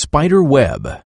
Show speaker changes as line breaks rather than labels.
spider web.